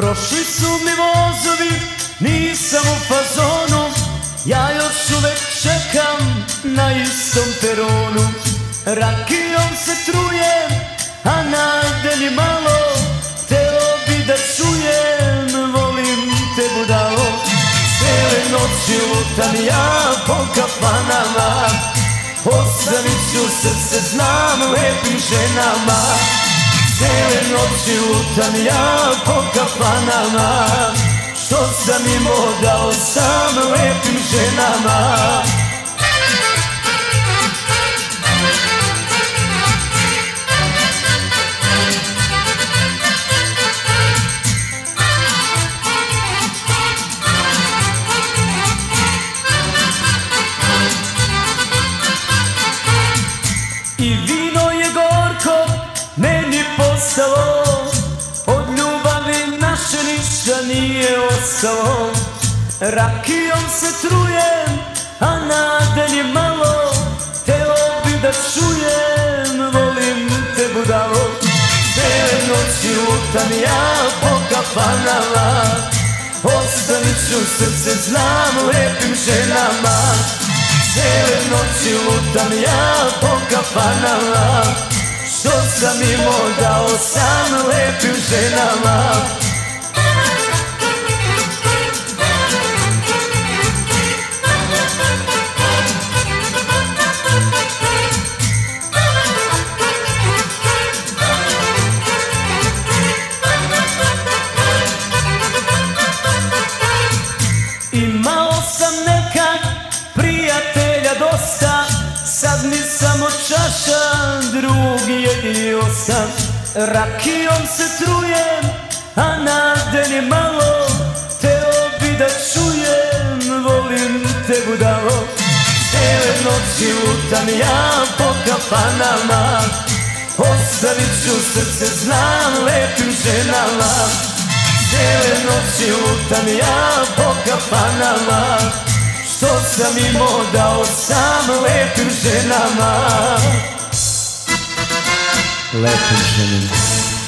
Prošli su mi vozovi, nisam u fazonu Ja još uvek čekam na istom peronu. Rakijom se trujem, a najde li malo Teo bi da čujem, volim te budalo. Cijele noći lutam ja po kafanama Ostavit ću srce, znam, lepim ženama Cijele noći lutam ja po kafanama. Što sam imao dao sam lepim ženama. I vino ostalo Rakijom se trujem, a nade je malo. Teo bi da čujem, volim te budalo. Cijele noći lutam ja po kafanama Ostavit ću srce, znam, lepim ženama. Cijele noći lutam ja po kafanama Što sam imao dao sam lepim ženama prijatelja dosta Sad mi samo čaša, drugi jedini osam. Rakijom se trujem, a nade je malo Teo bi da čujem, volim te budalo. Cijele noći lutam ja po kafanama Ostavit ću srce, znam, lepim ženama. Cijele noći lutam ja po kafanama sam imao dao sam lepim ženama. Lepim ženama